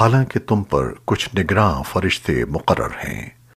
حالانکہ تم پر کچھ نگراں فرشتے مقرر ہیں۔